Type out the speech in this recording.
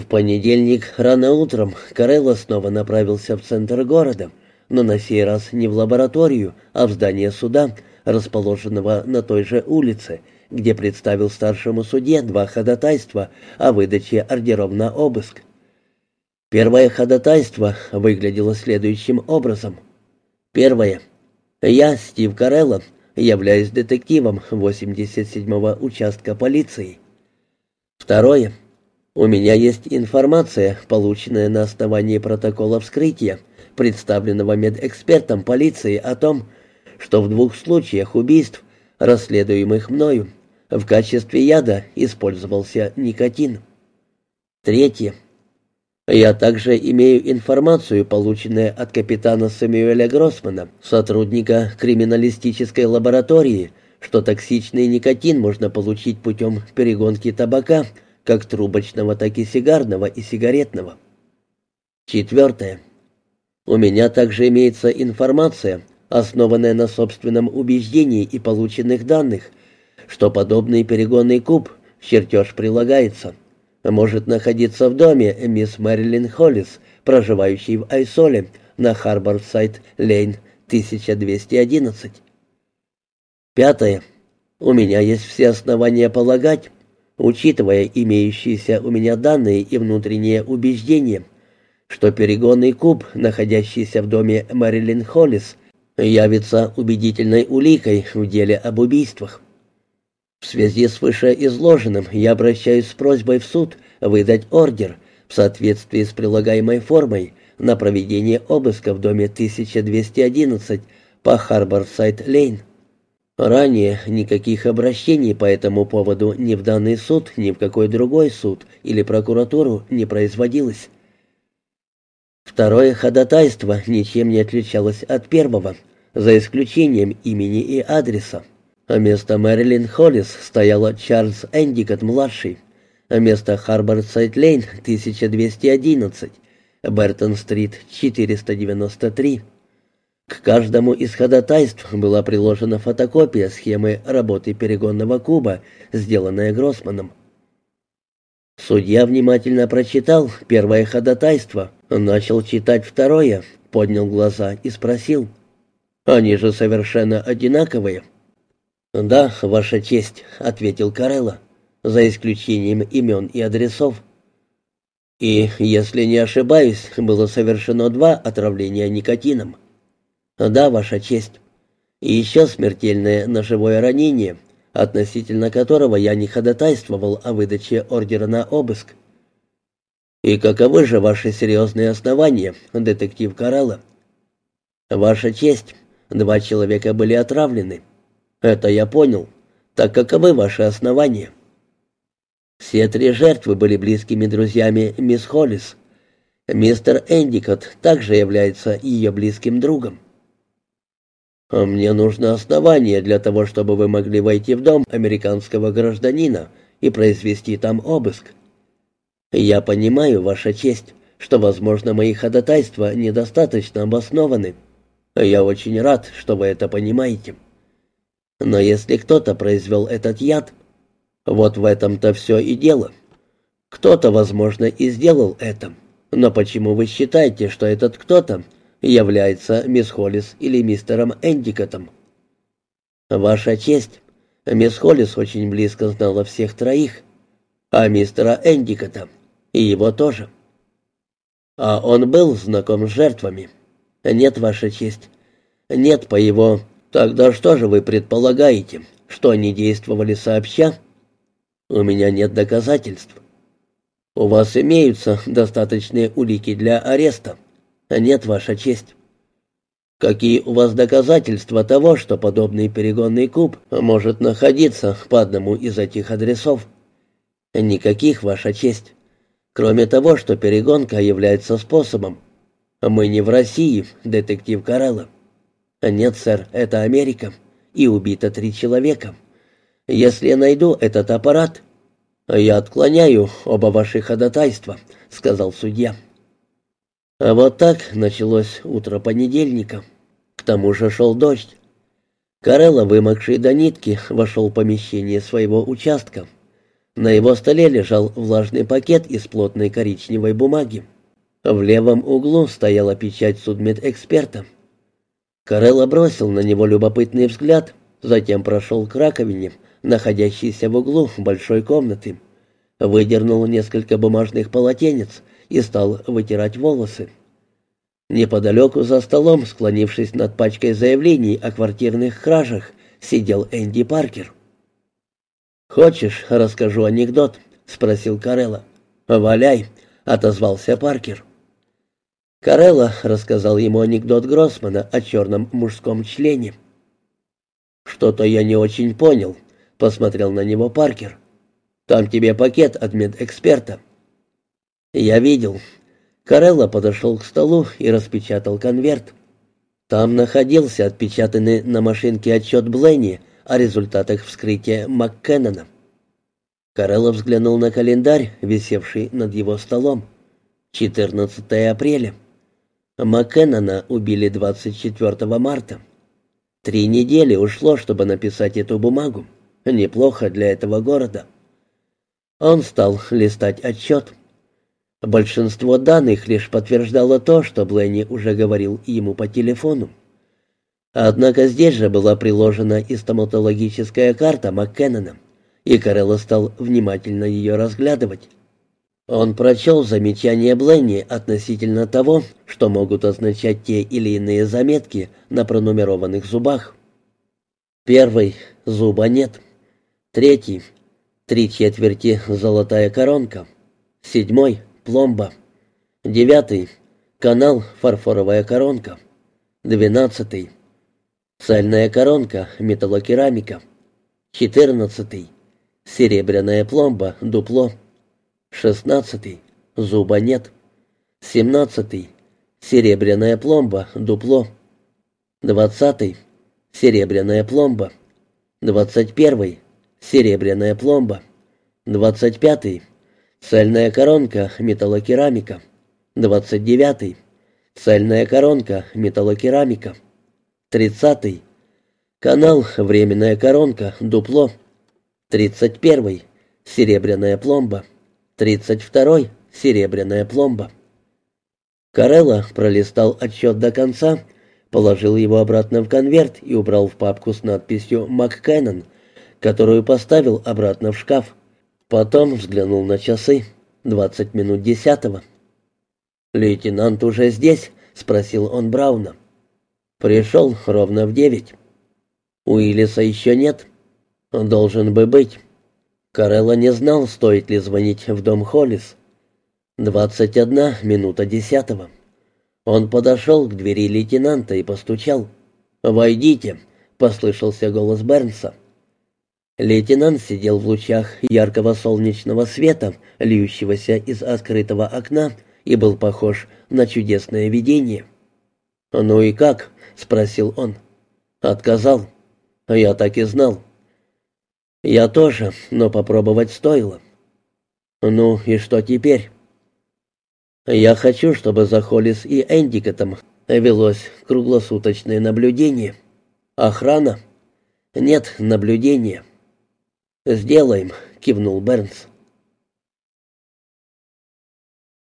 В понедельник рано утром Карелло снова направился в центр города, но на сей раз не в лабораторию, а в здание суда, расположенного на той же улице, где представил старшему судье два ходатайства о выдаче ордеров на обыск. Первое ходатайство выглядело следующим образом. Первое. Я, Стив Карелло, являюсь детективом 87-го участка полиции. Второе. У меня есть информация, полученная на основании протокола вскрытия, представленного медэкспертом полиции о том, что в двух случаях убийств, расследуемых мною, в качестве яда использовался никотин. Третье. Я также имею информацию, полученную от капитана Сэмюэля Гроссмана, сотрудника криминалистической лаборатории, что токсичный никотин можно получить путем перегонки табака – как трубочного, так и сигарного и сигаретного. Четвертое. У меня также имеется информация, основанная на собственном убеждении и полученных данных, что подобный перегонный куб, чертеж прилагается, может находиться в доме мисс Мэрилин Холлис, проживающей в Айсоле на Харборсайд-Лейн, 1211. Пятое. У меня есть все основания полагать, учитывая имеющиеся у меня данные и внутренние убеждения, что перегонный куб, находящийся в доме Мэрилин Холлис, явится убедительной уликой в деле об убийствах. В связи с вышеизложенным я обращаюсь с просьбой в суд выдать ордер в соответствии с прилагаемой формой на проведение обыска в доме 1211 по Харборсайд-Лейн. Ранее никаких обращений по этому поводу ни в данный суд, ни в какой другой суд или прокуратуру не производилось. Второе ходатайство ничем не отличалось от первого, за исключением имени и адреса. А вместо Мэрилин Холлис стояло Чарльз Эндикот-младший, а вместо Харборсайд-Лейн 1211, Бертон-стрит 493. К каждому из ходатайств была приложена фотокопия схемы работы перегонного куба, сделанная Гроссманом. Судья внимательно прочитал первое ходатайство, начал читать второе, поднял глаза и спросил. «Они же совершенно одинаковые». «Да, Ваша честь», — ответил Карелла, — «за исключением имен и адресов». «И, если не ошибаюсь, было совершено два отравления никотином». «Да, Ваша честь. И еще смертельное ножевое ранение, относительно которого я не ходатайствовал о выдаче ордера на обыск». «И каковы же ваши серьезные основания, детектив Карелла?» «Ваша честь, два человека были отравлены». «Это я понял. Так каковы ваши основания?» Все три жертвы были близкими друзьями мисс Холлис. Мистер Эндикот также является ее близким другом. А «Мне нужно основание для того, чтобы вы могли войти в дом американского гражданина и произвести там обыск. Я понимаю, Ваша честь, что, возможно, мои ходатайства недостаточно обоснованы. Я очень рад, что вы это понимаете. Но если кто-то произвел этот яд, вот в этом-то все и дело. Кто-то, возможно, и сделал это. Но почему вы считаете, что этот кто-то является мисс Холлис или мистером Эндикотом. Ваша честь, мисс Холлис очень близко знала всех троих, а мистера Эндикота и его тоже. А он был знаком с жертвами. Нет, ваша честь. Нет по его... Тогда что же вы предполагаете, что они действовали сообща? У меня нет доказательств. У вас имеются достаточные улики для ареста. «Нет, Ваша честь». «Какие у вас доказательства того, что подобный перегонный куб может находиться по одному из этих адресов?» «Никаких, Ваша честь. Кроме того, что перегонка является способом. Мы не в России, детектив Карелло». «Нет, сэр, это Америка, и убито три человека. Если я найду этот аппарат...» «Я отклоняю оба ваши ходатайства», — сказал судья. А вот так началось утро понедельника. К тому же шел дождь. Карелла, вымокший до нитки, вошел в помещение своего участка. На его столе лежал влажный пакет из плотной коричневой бумаги. В левом углу стояла печать судмедэксперта. Карелла бросил на него любопытный взгляд, затем прошел к раковине, находящейся в углу большой комнаты, выдернул несколько бумажных полотенец и стал вытирать волосы. Неподалеку за столом, склонившись над пачкой заявлений о квартирных кражах, сидел Энди Паркер. «Хочешь, расскажу анекдот?» — спросил Карелла. «Валяй», — отозвался Паркер. Карелла рассказал ему анекдот Гроссмана о черном мужском члене. «Что-то я не очень понял», — посмотрел на него Паркер. «Там тебе пакет от медэксперта». «Я видел». Карелла подошел к столу и распечатал конверт. Там находился отпечатанный на машинке отчет Бленни о результатах вскрытия МакКеннона. Карелло взглянул на календарь, висевший над его столом. 14 апреля. МакКеннона убили 24 марта. Три недели ушло, чтобы написать эту бумагу. Неплохо для этого города. Он стал листать отчет. Большинство данных лишь подтверждало то, что Бленни уже говорил ему по телефону. Однако здесь же была приложена и стоматологическая карта МакКеннона, и Карелло стал внимательно ее разглядывать. Он прочел замечания Бленни относительно того, что могут означать те или иные заметки на пронумерованных зубах. Первый — зуба нет. Третий — три четверти золотая коронка. Седьмой — пломба. Девятый — канал фарфоровая коронка. Двенадцатый — Цельная коронка, металлокерамика. Четырнадцатый. Серебряная пломба, дупло. Шестнадцатый. Зуба нет. Семнадцатый. Серебряная пломба, дупло. Двадцатый. Серебряная пломба. Двадцать первый. Серебряная пломба. Двадцать пятый. Цельная коронка, металлокерамика. Двадцать девятый. Цельная коронка, металлокерамика. Тридцатый. Канал «Временная коронка», дупло. Тридцать первый. Серебряная пломба. Тридцать второй. Серебряная пломба. Карелла пролистал отчет до конца, положил его обратно в конверт и убрал в папку с надписью «МакКэннон», которую поставил обратно в шкаф. Потом взглянул на часы. Двадцать минут десятого. «Лейтенант уже здесь?» — спросил он Брауна. Пришел ровно в девять. Уиллиса еще нет. Должен бы быть. Карелла не знал, стоит ли звонить в дом Холлис. Двадцать одна минута десятого. Он подошел к двери лейтенанта и постучал. «Войдите», — послышался голос Бернса. Лейтенант сидел в лучах яркого солнечного света, льющегося из открытого окна, и был похож на чудесное видение. «Ну и как?» — спросил он. «Отказал. Я так и знал». «Я тоже, но попробовать стоило». «Ну и что теперь?» «Я хочу, чтобы за Холлис и Эндикотом велось круглосуточное наблюдение. Охрана?» «Нет, наблюдение». «Сделаем», — кивнул Бернс.